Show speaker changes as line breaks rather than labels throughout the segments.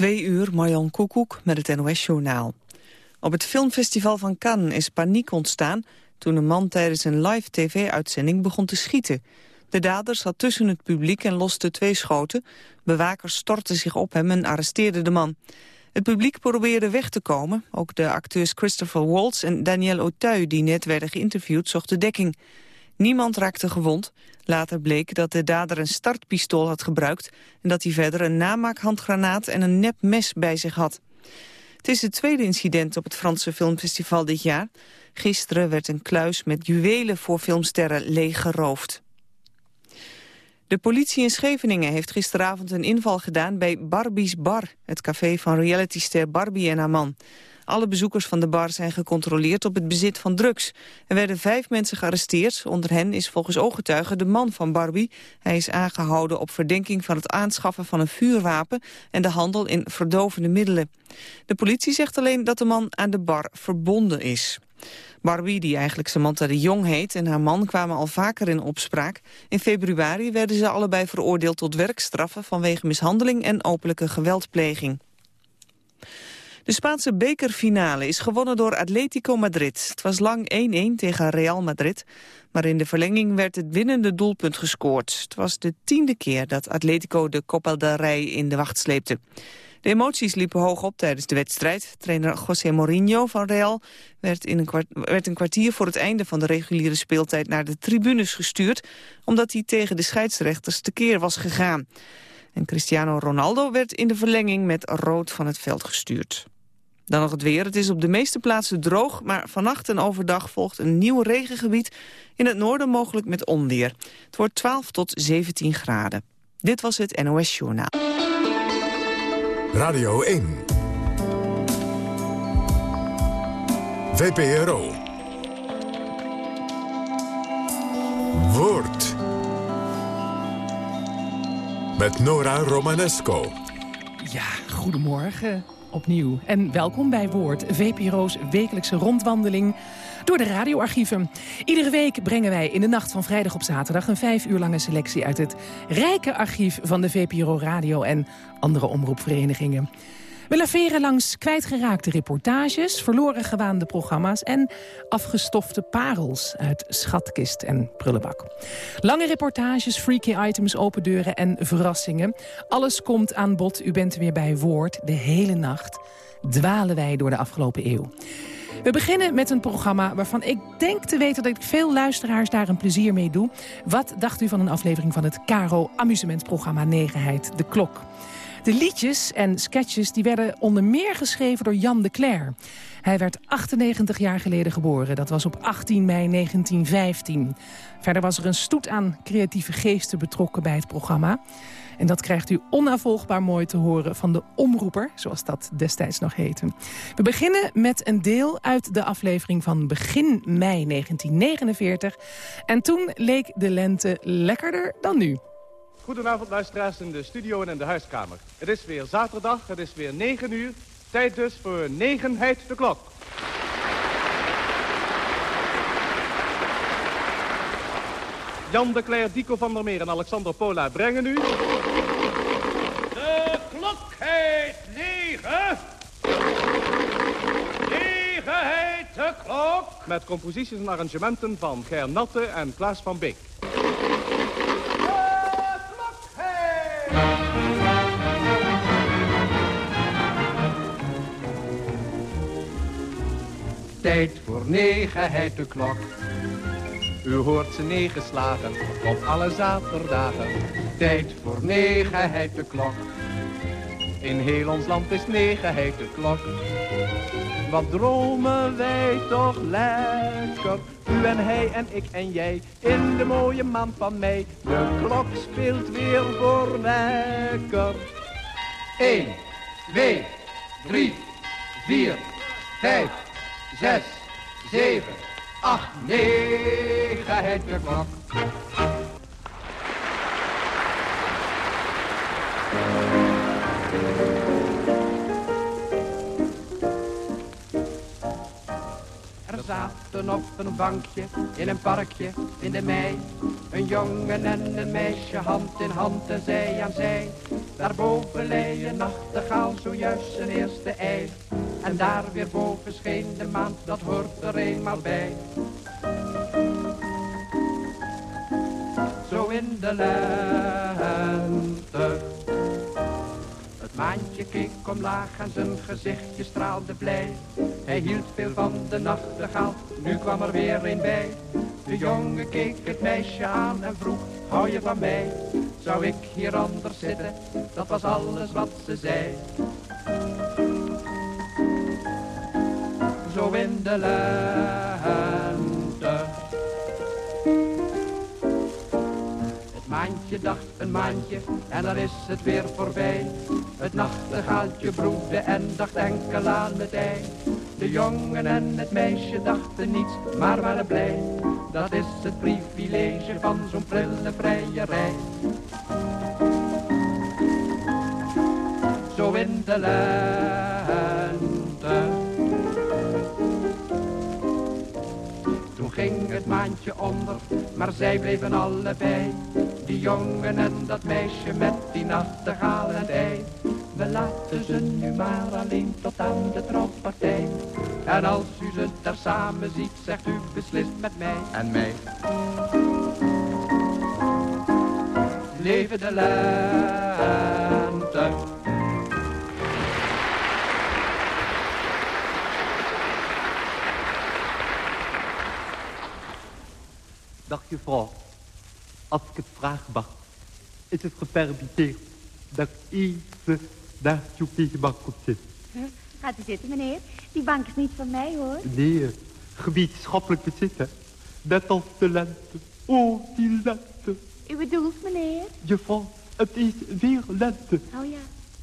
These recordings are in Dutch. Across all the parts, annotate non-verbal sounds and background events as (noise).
Twee uur, Marjan Koekoek met het NOS-journaal. Op het filmfestival van Cannes is paniek ontstaan... toen een man tijdens een live tv-uitzending begon te schieten. De dader zat tussen het publiek en loste twee schoten. Bewakers stortten zich op hem en arresteerden de man. Het publiek probeerde weg te komen. Ook de acteurs Christopher Waltz en Danielle Auteuil... die net werden geïnterviewd, zochten dekking. Niemand raakte gewond. Later bleek dat de dader een startpistool had gebruikt... en dat hij verder een namaakhandgranaat en een nepmes bij zich had. Het is het tweede incident op het Franse filmfestival dit jaar. Gisteren werd een kluis met juwelen voor filmsterren leeggeroofd. De politie in Scheveningen heeft gisteravond een inval gedaan bij Barbie's Bar... het café van realityster Barbie en haar man. Alle bezoekers van de bar zijn gecontroleerd op het bezit van drugs. Er werden vijf mensen gearresteerd. Onder hen is volgens ooggetuigen de man van Barbie. Hij is aangehouden op verdenking van het aanschaffen van een vuurwapen... en de handel in verdovende middelen. De politie zegt alleen dat de man aan de bar verbonden is. Barbie, die eigenlijk Samantha de Jong heet, en haar man kwamen al vaker in opspraak. In februari werden ze allebei veroordeeld tot werkstraffen vanwege mishandeling en openlijke geweldpleging. De Spaanse bekerfinale is gewonnen door Atletico Madrid. Het was lang 1-1 tegen Real Madrid, maar in de verlenging werd het winnende doelpunt gescoord. Het was de tiende keer dat Atletico de Copa del Rey in de wacht sleepte. De emoties liepen hoog op tijdens de wedstrijd. Trainer José Mourinho van Real werd, in een werd een kwartier voor het einde van de reguliere speeltijd naar de tribunes gestuurd, omdat hij tegen de scheidsrechters tekeer was gegaan. En Cristiano Ronaldo werd in de verlenging met rood van het veld gestuurd. Dan nog het weer. Het is op de meeste plaatsen droog, maar vannacht en overdag volgt een nieuw regengebied. In het noorden mogelijk met onweer. Het wordt 12 tot 17 graden. Dit was het NOS Journaal.
Radio 1. VPRO. Woord. Met Nora Romanesco.
Ja, goedemorgen opnieuw. En welkom bij Woord, VPRO's wekelijkse rondwandeling door de radioarchieven. Iedere week brengen wij in de nacht van vrijdag op zaterdag... een vijf uur lange selectie uit het rijke archief van de VPRO Radio... en andere omroepverenigingen. We laveren langs kwijtgeraakte reportages, verloren gewaande programma's... en afgestofte parels uit schatkist en prullenbak. Lange reportages, freaky items, open deuren en verrassingen. Alles komt aan bod. U bent weer bij Woord. De hele nacht dwalen wij door de afgelopen eeuw. We beginnen met een programma waarvan ik denk te weten... dat ik veel luisteraars daar een plezier mee doe. Wat dacht u van een aflevering van het Caro amusementsprogramma Negenheid, De Klok? De liedjes en sketches die werden onder meer geschreven door Jan de Cler. Hij werd 98 jaar geleden geboren. Dat was op 18 mei 1915. Verder was er een stoet aan creatieve geesten betrokken bij het programma. En dat krijgt u onafvolgbaar mooi te horen van de omroeper, zoals dat destijds nog heette. We beginnen met een deel uit de aflevering van begin mei 1949. En toen leek de lente lekkerder dan nu.
Goedenavond luisteraars in de studio en in de huiskamer. Het is weer zaterdag, het is weer 9 uur. Tijd dus voor negenheid de klok. Jan de Cler, Dico van der Meer en Alexander Pola brengen u...
De klok heet negen. Negen heet de klok.
Met composities en arrangementen van Ger Natte en Klaas van Beek.
Tijd voor negenheid de klok. U hoort ze negen slagen op alle zaterdagen. Tijd voor negenheid de klok. In heel ons land is negenheid de klok. Wat dromen wij toch lekker. U en hij en ik en jij in de mooie maand van mei. De klok speelt weer voor lekker. 1, 2, 3, 4, 5 zes, zeven, acht, negen, het de klok. Op een bankje in een parkje in de mei. Een jongen en een meisje hand in hand en zij aan zij.
Daarboven lei een nachtegaal zojuist zijn eerste ei. En daar weer boven scheen de maan, dat hoort er eenmaal bij. Zo in de lente. Maantje keek omlaag en zijn gezichtje straalde blij. Hij hield veel van de nachtegaal, nu kwam er weer een bij. De jongen keek het meisje aan en vroeg, hou je van mij? Zou ik hier anders zitten? Dat was alles wat ze zei. Zo in de lente. Maandje dacht een maandje en dan is het weer voorbij. Het nachtegaaltje broedde en dacht enkel aan het ei. De jongen en het meisje dachten niets, maar waren blij. Dat is het privilege van zo'n prille vrijerij. Zo in de lente. Toen ging het maandje onder, maar zij bleven allebei. Die jongen en dat meisje met die nachtegaal en ei. We laten ze nu maar alleen tot aan de trouwpartij. En als u ze daar samen ziet, zegt u beslist met mij.
En mij.
Leven de lente.
Dag juffrouw, als ik het vraag mag, is het gepermitteerd dat ik even naast je op bank zitten?
Gaat u zitten, meneer. Die bank is niet van mij, hoor.
Nee, gemeenschappelijk bezitten. Net als de lente. Oh, die lente.
U bedoelt, meneer?
Juffrouw, het is weer lente.
Oh ja.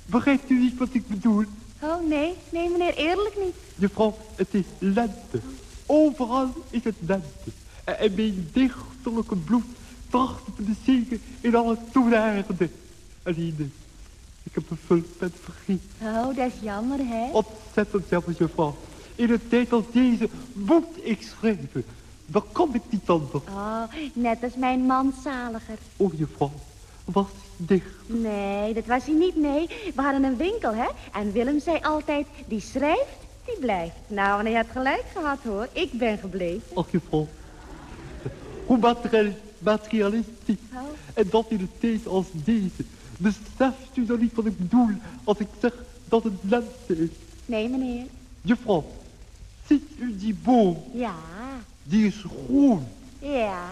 Begrijpt u niet wat ik bedoel?
Oh nee, nee meneer, eerlijk niet.
Juffrouw, het is lente. Overal is het lente. En, en mijn dichterlijke bloed tracht te bezegen in alle. Alleen, eh, ik heb een vulpen vergeten.
Oh, dat is jammer, hè?
Ontzettend jammer, juffrouw. In een tijd als deze moet ik schrijven. Dan kan ik niet anders.
Oh, net als mijn man zaliger.
Oh, juffrouw, was dicht.
Nee, dat was hij niet, nee. We hadden een winkel, hè? En Willem zei altijd, die schrijft, die blijft. Nou, en hij had gelijk gehad, hoor. Ik ben gebleven.
Ach, juffrouw. Hoe materiaal, materialistisch.
Oh.
En dat in een tijd als deze. Beseft u dan niet wat ik bedoel als ik zeg dat het lente is?
Nee, meneer.
Juffrouw, ziet u die boom?
Ja,
Die is groen.
ja.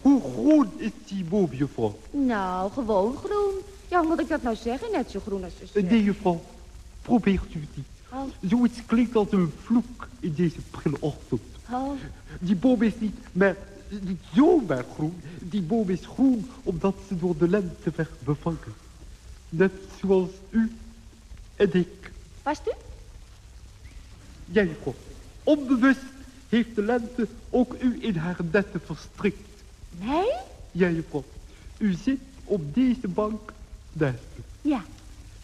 Hoe groen is die boom, juffrouw?
Nou, gewoon groen. Ja, moet ik dat nou zeggen? Net zo groen als ze zeggen.
Nee, juffrouw. Probeert u het niet.
Oh,
Zoiets klinkt als een vloek in deze prille ochtend.
oh,
Die boom is niet, maar, niet zomaar groen. Die boom is groen omdat ze door de lente werd bevangen. Net zoals u en ik.
was u?
Ja, juffrouw. Onbewust heeft de lente ook u in haar netten verstrikt.
Nee?
Ja, juffrouw. U zit op deze bank naast me.
Ja.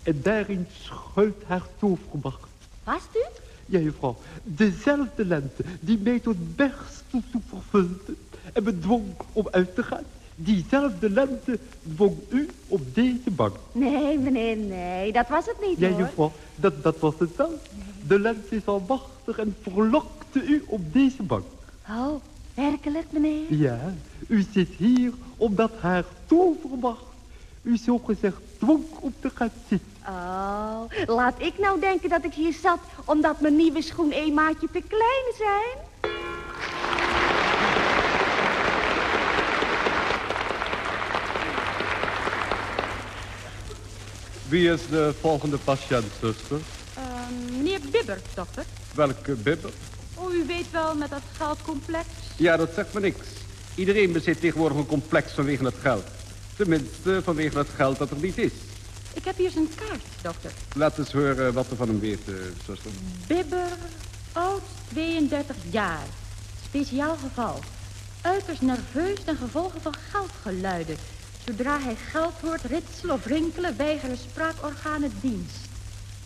En daarin schuilt haar tovermacht.
Was u?
Ja, juffrouw. Dezelfde lente die mij tot bersten toe vervulde en me dwong om uit te gaan. Diezelfde lente dwong u op deze bank.
Nee, meneer, nee. Dat was het niet,
Ja,
hoor.
juffrouw, dat, dat was het wel. De lente is al machtig en verlokte u op deze bank.
Oh, werkelijk, meneer?
Ja, u zit hier omdat haar tovermacht u zogezegd dwong om te gaan zitten.
Oh, laat ik nou denken dat ik hier zat omdat mijn nieuwe schoen een maatje te klein zijn?
Wie is de volgende patiënt, zuster?
Ehm, meneer Bibber, dokter.
Welke bibber?
Oh, u weet wel met dat geldcomplex.
Ja, dat zegt me niks. Iedereen bezit tegenwoordig een complex vanwege het geld. Tenminste, vanwege het geld dat er niet is.
Ik heb hier zijn kaart, dokter.
Laat eens horen wat we van hem weten, zuster.
Bibber, oud, 32 jaar. Speciaal geval. Uiterst nerveus ten gevolge van geldgeluiden. Zodra hij geld hoort ritselen of rinkelen, weigeren spraakorganen dienst.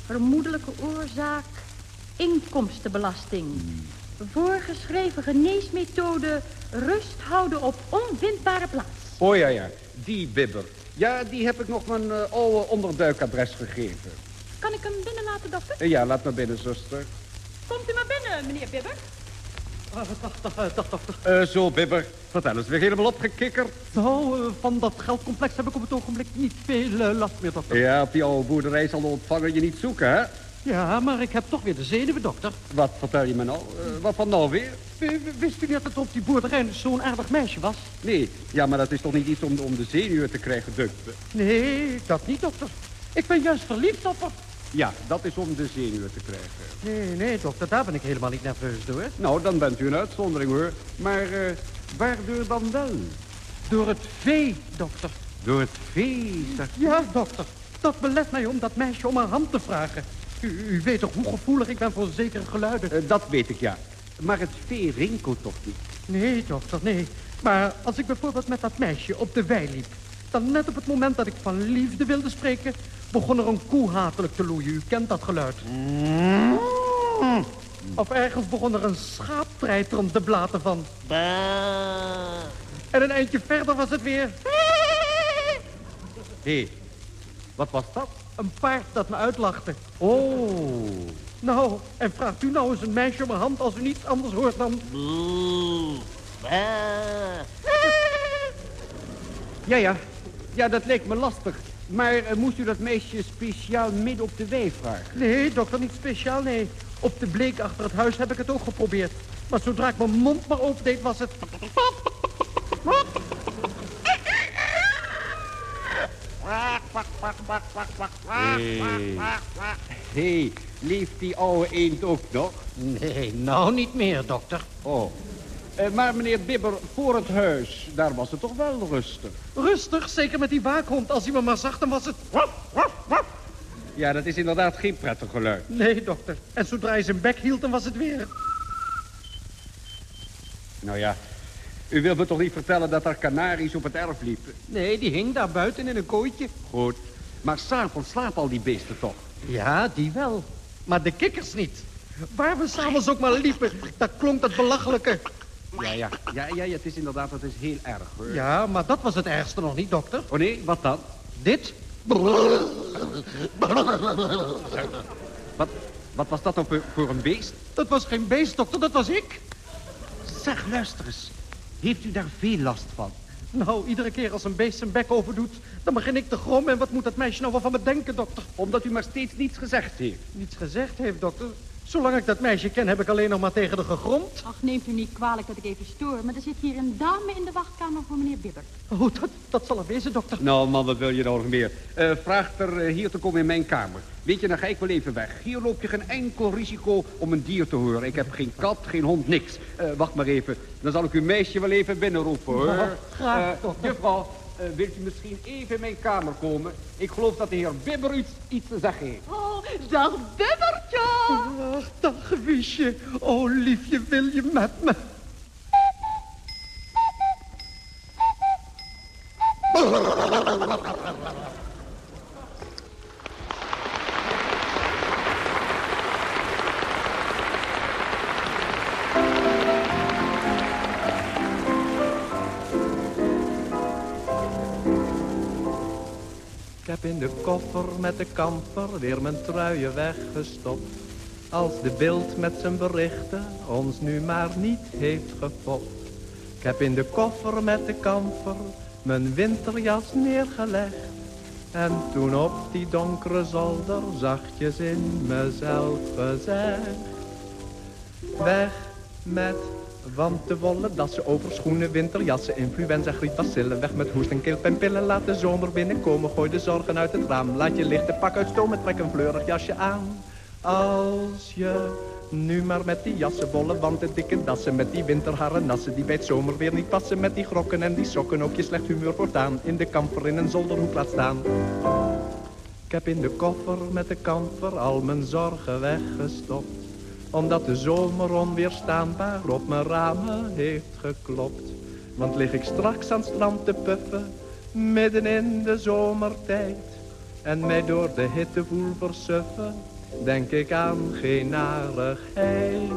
Vermoedelijke oorzaak, inkomstenbelasting. Voorgeschreven geneesmethode, rust houden op onvindbare plaats.
Oh ja, ja, die bibber. Ja, die heb ik nog mijn eh, oude onderduikadres gegeven.
Kan ik hem binnen laten, dokter?
Ja, laat maar binnen, zuster.
Komt u maar binnen, meneer Bibber.
Dag, dag, dag, dokter.
Eh, zo, Bibber. Vertel eens, weer helemaal opgekikkerd?
Nou, van dat geldcomplex heb ik op het ogenblik niet veel eh, last meer, dokter.
Ja, op die oude boerderij zal de ontvanger je niet zoeken, hè?
Ja, maar ik heb toch weer de zenuwen, dokter.
Wat vertel je me nou? Wat van nou weer?
Wist u niet dat het op die boerderij zo'n aardig meisje was?
Nee, ja, maar dat is toch niet iets om, om de zenuwen te krijgen, me.
Nee, dat niet, dokter. Ik ben juist verliefd op haar.
Ja, dat is om de zenuwen te krijgen.
Nee, nee, dokter, daar ben ik helemaal niet nerveus door.
Nou, dan bent u een uitzondering, hoor. Maar eh, waardoor dan wel?
Door het vee, dokter.
Door het vee, zegt u?
Ja, dokter. Dat belet mij om dat meisje om haar hand te vragen. U, u weet toch hoe gevoelig ik ben voor zekere geluiden?
Eh, dat weet ik, ja. Maar het vee rinkelt toch niet?
Nee, dokter, nee. Maar als ik bijvoorbeeld met dat meisje op de wei liep... dan net op het moment dat ik van liefde wilde spreken... begon er een koe hatelijk te loeien. U kent dat geluid. Of ergens begon er een schaap treiterend te blaten van. En een eindje verder was het weer...
Hé, wat was dat?
Een paard dat me uitlachte.
Oh.
Nou, en vraagt u nou eens een meisje om haar hand als u niets anders hoort dan...
Ja, ja. Ja, dat leek me lastig. Maar eh, moest u dat meisje speciaal midden op de wei vragen?
Nee, dokter, niet speciaal, nee. Op de bleek achter het huis heb ik het ook geprobeerd. Maar zodra ik mijn mond maar open deed, was het...
Hé, hey, leeft die oude eend ook nog?
Nee, nou niet meer, dokter.
Oh. Eh, maar meneer Bibber, voor het huis, daar was het toch wel rustig?
Rustig, zeker met die waakhond. Als hij me maar zag, dan was het...
Ja, dat is inderdaad geen prettig geluid.
Nee, dokter. En zodra hij zijn bek hield, dan was het weer...
Nou ja, u wilt me toch niet vertellen dat er kanaries op het erf liepen?
Nee, die hing daar buiten in een kooitje.
Goed. Maar s'avonds slapen al die beesten toch?
Ja, die wel. Maar de kikkers niet. Waar we s'avonds ook maar liepen, daar klonk dat belachelijke.
Ja, ja, ja, ja, ja, het is inderdaad, dat is heel erg hoor.
Ja, maar dat was het ergste nog niet, dokter.
Oh nee, wat dan?
Dit?
Wat, wat was dat dan voor, voor een beest?
Dat was geen beest, dokter, dat was ik.
Zeg, luister eens. Heeft u daar veel last van?
Nou, iedere keer als een beest zijn bek overdoet, dan begin ik te grommen. En wat moet dat meisje nou wel van me denken, dokter?
Omdat u maar steeds niets gezegd heeft.
Niets gezegd heeft, dokter. Zolang ik dat meisje ken, heb ik alleen nog maar tegen de gegromd.
Ach, neemt u niet kwalijk dat ik even stoor, maar er zit hier een dame in de wachtkamer voor meneer Bibber.
Oh, dat, dat zal er wezen, dokter.
Nou man, wat wil je nou nog meer? Eh vraag er eh, hier te komen in mijn kamer. Weet je, dan ga ik wel even weg. Hier loop je geen enkel risico om een dier te horen. Ik heb geen kat, geen hond, niks. Eh, wacht maar even. Dan zal ik uw meisje wel even binnenroepen, hoor.
Graag,
Eh,
dokter.
Juffrouw, eh, wilt u misschien even in mijn kamer komen? Ik geloof dat de heer Bibber iets, iets te zeggen heeft.
Oh, dag Bibbertje!
Ach, dag, wiesje. Oh, liefje, wil je met me?
Koffer met de kamper weer mijn truien weggestopt. Als de beeld met zijn berichten ons nu maar niet heeft gefopt. Ik heb in de koffer met de kamper mijn winterjas neergelegd. En toen op die donkere zolder zachtjes in mezelf gezegd. Weg met want de wollen dassen over schoenen, winterjassen, influenza, griep. Weg met hoest en keelpijnpillen, laat de zomer binnenkomen. Gooi de zorgen uit het raam, laat je lichte pak uitstomen, trek een fleurig jasje aan. Als je nu maar met die jassen, wollen wanten, dikke dassen, met die winterharen nassen, die bij het zomer weer niet passen, met die grokken en die sokken ook je slecht humeur voortaan, in de kamper in een zolderhoek laat staan. Ik heb in de koffer met de kamper al mijn zorgen weggestopt omdat de zomer onweerstaanbaar op mijn ramen heeft geklopt. Want lig ik straks aan het strand te puffen, midden in de zomertijd. En mij door de hitte voel versuffen, denk ik aan geen narigheid.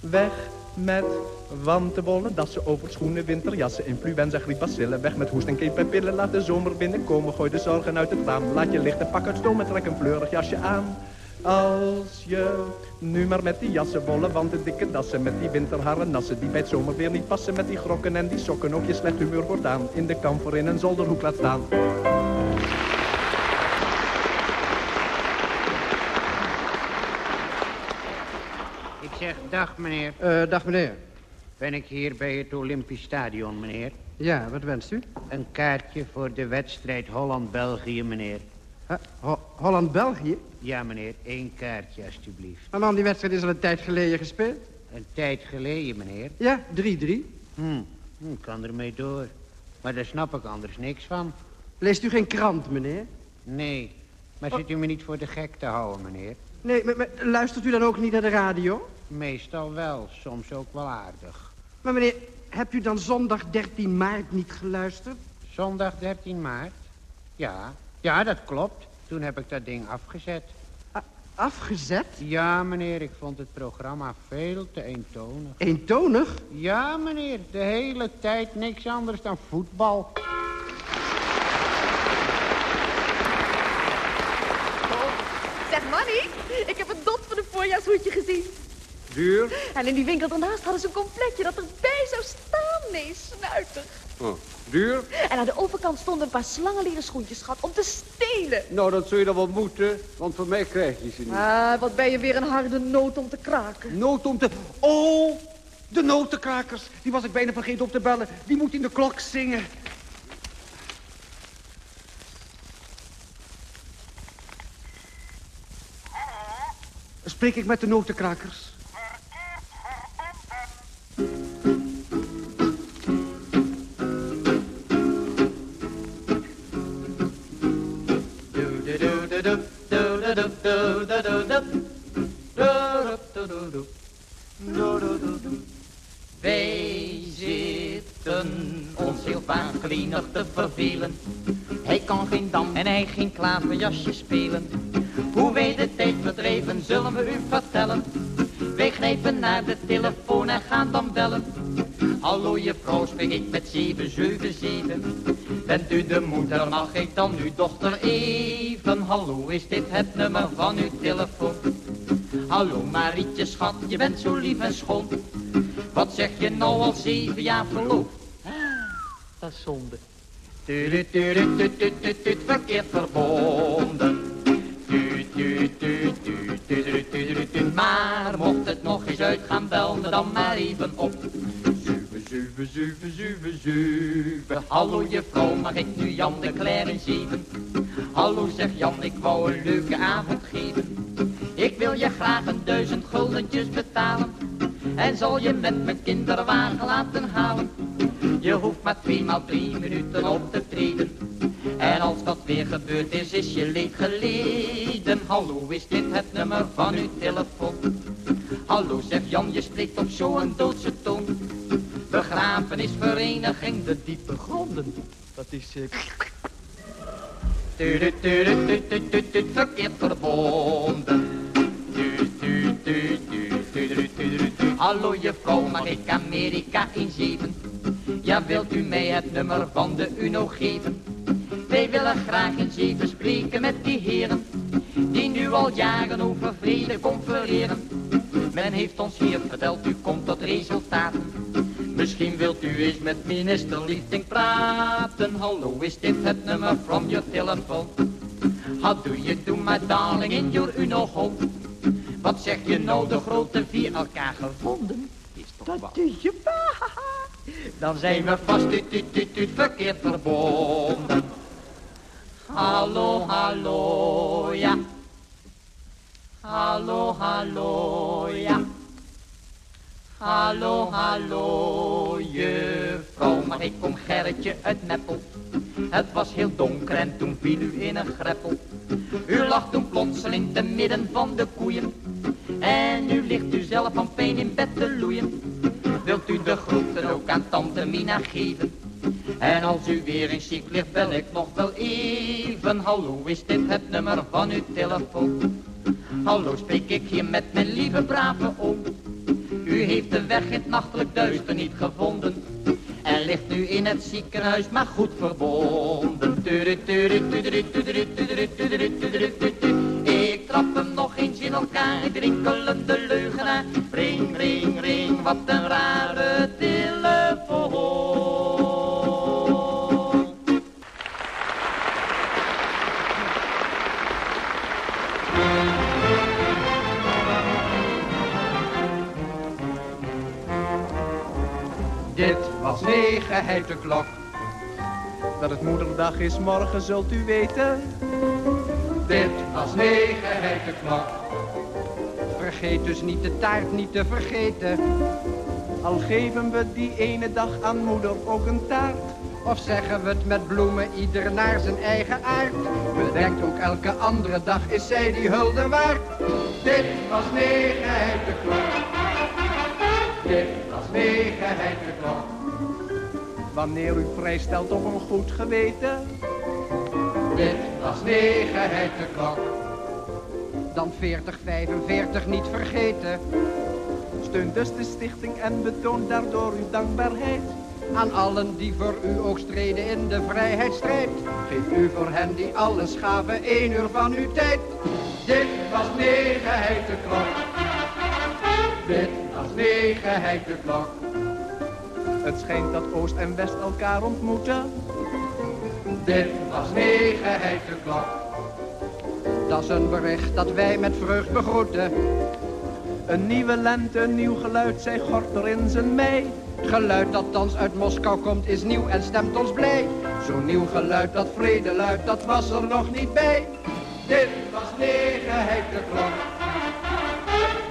Weg Met wantenbollen, dassen, overschoenen, winterjassen, influenza, griep, bacillen. Weg met hoest en keep laat de zomer binnenkomen. Gooi de zorgen uit het raam, laat je lichten, pak uit stoom en trek een fleurig jasje aan. Als je nu maar met die jassen wollen, want de dikke dassen met die winterharen nassen die bij het zomerweer niet passen met die grokken en die sokken ook je slecht humeur voortaan in de kamfer in een zolderhoek laat staan.
Ik zeg dag, meneer.
Uh, dag, meneer.
Ben ik hier bij het Olympisch Stadion, meneer?
Ja, wat wenst u?
Een kaartje voor de wedstrijd Holland-België, meneer.
Ho Holland-België?
Ja, meneer. Eén kaartje, alstublieft.
Maar man, die wedstrijd is al een tijd geleden gespeeld.
Een tijd geleden, meneer?
Ja, 3-3.
Hm, ik kan ermee door. Maar daar snap ik anders niks van.
Leest u geen krant, meneer?
Nee, maar zit u me niet voor de gek te houden, meneer?
Nee, maar, maar, luistert u dan ook niet naar de radio?
Meestal wel, soms ook wel aardig.
Maar meneer, hebt u dan zondag 13 maart niet geluisterd?
Zondag 13 maart? Ja, ja, dat klopt. Toen heb ik dat ding afgezet.
A afgezet?
Ja, meneer, ik vond het programma veel te eentonig.
Eentonig?
Ja, meneer, de hele tijd niks anders dan voetbal.
Zeg, Manny, ik heb een dot van een voorjaarshoedje gezien.
Duur?
En in die winkel daarnaast hadden ze een completje dat erbij zou staan. Nee, snuitig.
Oh, duur?
En aan de overkant stonden een paar slangenleren schoentjes, schat, om te stelen.
Nou, dat zul je dan wel moeten, want voor mij krijg je ze niet.
Ah, wat ben je weer een harde noot om te kraken.
Noot om te... Oh, de notenkrakers. Die was ik bijna vergeten op te bellen. Die moet in de klok zingen. Spreek ik met de notenkrakers?
Wij zitten ons heel waanzinnig te vervelen. Hij kan geen dam en hij geen klaverjasje spelen. Hoe wij de tijd verdrijven, zullen we u vertellen. Wij grijpen naar de Hallo juffrouw, spreek ik met 777. Bent u de moeder, mag ik dan uw dochter even? Hallo, is dit het nummer van uw telefoon? Hallo Marietje, schat, je bent zo lief en schoon. Wat zeg je nou al zeven jaar verloofd? Dat is zonde. Tuut, verkeerd verbonden. Maar mocht het nog eens uitgaan, bel me dan maar even op. Zeven, zeven. Hallo juffrouw, mag ik nu Jan de Cler in zeven? Hallo zeg Jan, ik wou een leuke avond geven. Ik wil je graag een duizend guldentjes betalen. En zal je met mijn kinderwagen laten halen. Je hoeft maar tweemaal drie minuten op te treden. En als dat weer gebeurd is, is je leed geleden. Hallo, is dit het nummer van uw telefoon? Hallo, zegt Jan, je spreekt op zo'n doodse toon. Begrafenisvereniging, de diepe gronden. Dat is... Uh... Verkeerd verbonden. Hallo juffrouw, mag ik Amerika inzeven? Ja, wilt u mij het nummer van de UNO geven? Wij willen graag in zeven spreken met die heren, die nu al jaren over vrede confereren. Men heeft ons hier verteld, u komt tot resultaten. Misschien wilt u eens met minister Liefding praten. Hallo, is dit het nummer from your telephone? How do you do, my darling, in your UNO home? Wat zeg je nou, de grote vier elkaar gevonden? Is toch Dat is je pa. Dan zijn we vast uit, uit, uit verkeerd verbonden. Hallo, hallo, ja. Hallo, hallo, ja. Hallo, hallo, juffrouw, maar ik kom Gerritje uit Meppel. Het was heel donker en toen viel u in een greppel. U lag toen plotseling te midden van de koeien. En nu ligt u zelf van pijn in bed te loeien. Wilt u de groeten ook aan tante Mina geven? En als u weer in ziek ligt, bel ik nog wel even. Hallo, is dit het nummer van uw telefoon? Hallo, spreek ik hier met mijn lieve brave oom? U heeft de weg in het nachtelijk duister niet gevonden. En ligt nu in het ziekenhuis, maar goed verbonden. Ik trap hem nog eens in elkaar, drinkelende leugenaar. Ring, ring, ring, wat een rare telefoon.
Dit was negenheid de klok.
Dat het moederdag is morgen zult u weten.
Dit was negenheid de klok. Vergeet dus niet de taart niet te vergeten.
Al geven we die ene dag aan moeder ook een taart.
Of zeggen we het met bloemen ieder naar zijn eigen aard. Bedenkt ook elke andere dag is zij die hulde waard. Dit was negenheid de klok. Dit was negenheid de klok.
Wanneer u prijs stelt op een goed geweten.
Dit was negenheid de klok. Dan 40, 45 niet vergeten.
Steun dus de stichting en betoon daardoor uw dankbaarheid.
Aan allen die voor u ook streden in de vrijheidsstrijd. Geef u voor hen die alles gaven één uur van uw tijd. Dit was negenheid de klok. Dit negenheid de klok.
Het schijnt dat Oost en West elkaar ontmoeten.
Dit was negenheid de klok. Dat is een bericht dat wij met vreugd begroeten.
Een nieuwe lente, een nieuw geluid, zij Gorter in zijn mei.
Geluid dat thans uit Moskou komt is nieuw en stemt ons blij. Zo'n nieuw geluid dat vrede luidt, dat was er nog niet bij. Dit was negenheid de klok.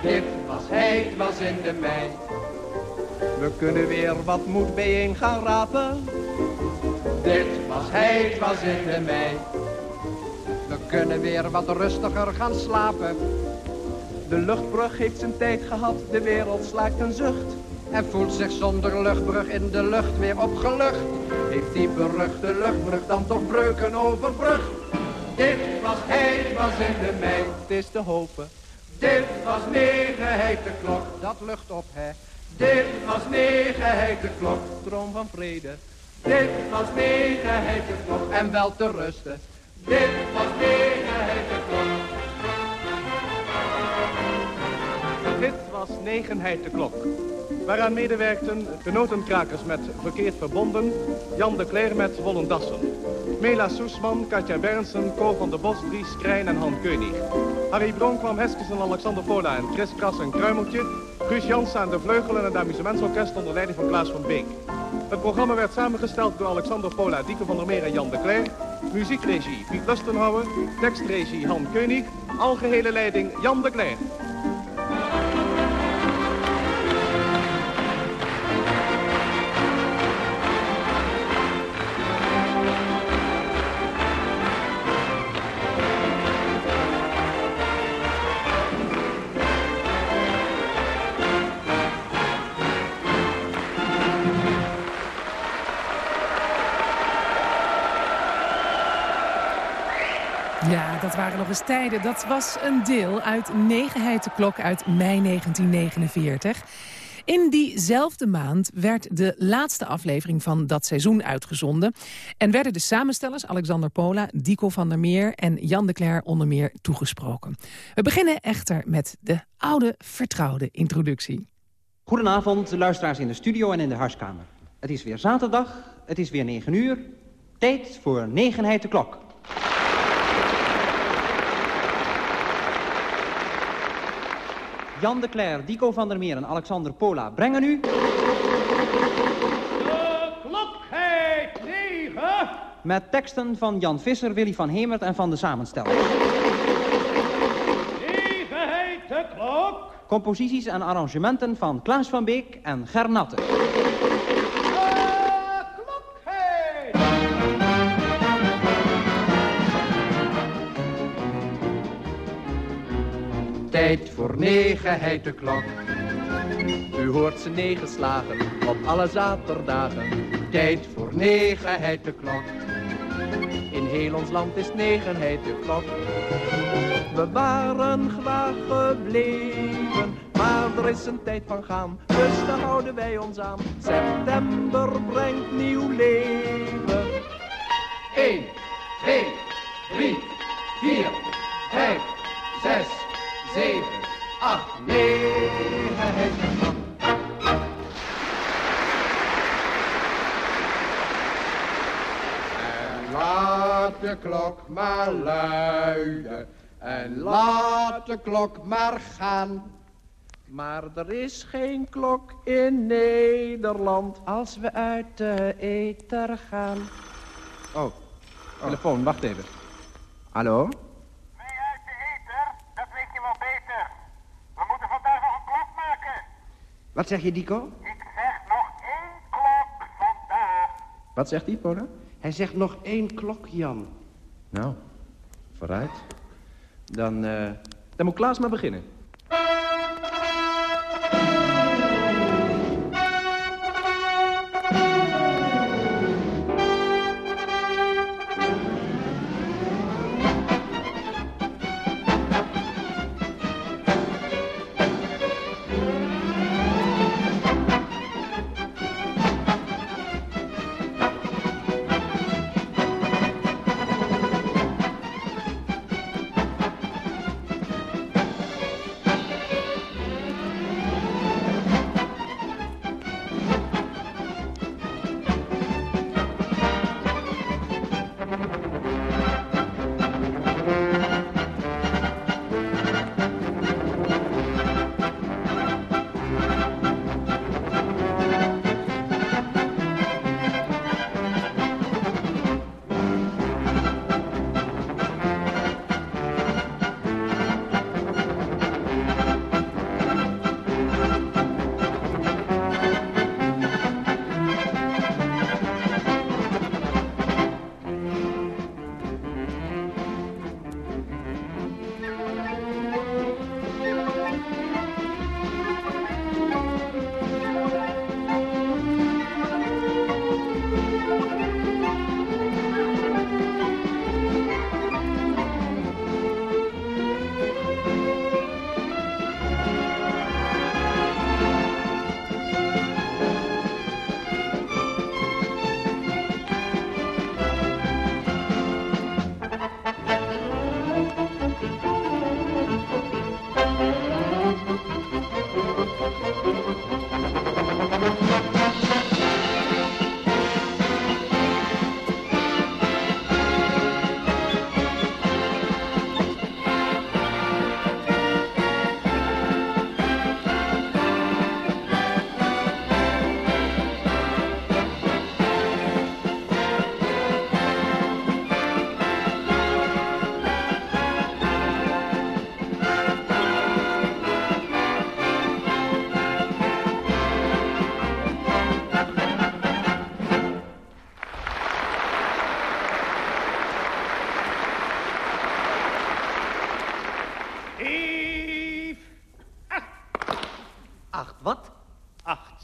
Dit heid, was in de mei.
We kunnen weer wat moed bijeen gaan rapen.
Dit was heid, was in de mei. We kunnen weer wat rustiger gaan slapen.
De luchtbrug heeft zijn tijd gehad, de wereld slaakt een zucht.
En voelt zich zonder luchtbrug in de lucht weer opgelucht. Heeft die beruchte luchtbrug dan toch breuken overbrug? Dit was heid, was in de mei.
Het is te hopen.
Dit was negenheid de klok. Dat lucht op, hè. Dit was negenheid de klok.
Droom van vrede.
Dit was negenheid de klok. En wel te rusten. Dit was negenheid de klok.
Dit was negenheid de klok. Waaraan medewerkten de notenkrakers met Verkeerd Verbonden, Jan de Cler met Wollendassen. Mela Soesman, Katja Bernsen, Co van de Bos, Dries Krijn en Han Keunig. Harry Bron kwam Heskes en Alexander Pola en Chris Kras en Kruimeltje. Guus Jansen aan de vleugel en het amusementsorkest onder leiding van Klaas van Beek. Het programma werd samengesteld door Alexander Pola, Dieke van der Meer en Jan de Cler. Muziekregie Piet Lustenhouwer, tekstregie Han Keunig, algehele leiding Jan de Cler.
Tijden. Dat was een deel uit Negenheid de Klok uit mei 1949. In diezelfde maand werd de laatste aflevering van dat seizoen uitgezonden. En werden de samenstellers Alexander Pola, Dico van der Meer en Jan de Cler onder meer toegesproken. We beginnen echter met de oude vertrouwde introductie.
Goedenavond, luisteraars in de studio en in de huiskamer. Het is weer zaterdag, het is weer 9 uur. Tijd voor negenheid de klok. Jan de Cler, Dico van der Meer en Alexander Pola brengen u...
De klok heet negen.
met teksten van Jan Visser, Willy van Hemert en van de samenstellers.
Negen heet de klok.
Composities en arrangementen van Klaas van Beek en Gernatte.
Voor negenheid de klok.
U hoort ze negen slagen op alle zaterdagen.
Tijd voor negenheid de klok.
In heel ons land is negenheid de klok. We waren graag gebleven, maar er is een tijd van gaan, dus daar houden wij ons aan. September brengt nieuw leven.
1, 2, de klok maar luiden. En laat de klok maar gaan.
Maar er is geen klok in Nederland als we uit de ether gaan. Oh, telefoon, wacht even. Hallo?
Dat weet je wel beter. We moeten vandaag nog een klok maken.
Wat zeg je, Dico?
Ik zeg nog één klok vandaag.
Wat zegt die, Pola?
Hij zegt nog één klok, Jan.
Nou, vooruit. Dan, eh, dan moet Klaas maar beginnen.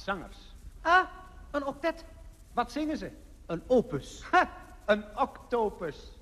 Zangers.
Ah, een octet. Wat zingen ze? Een opus.
Ha, een octopus.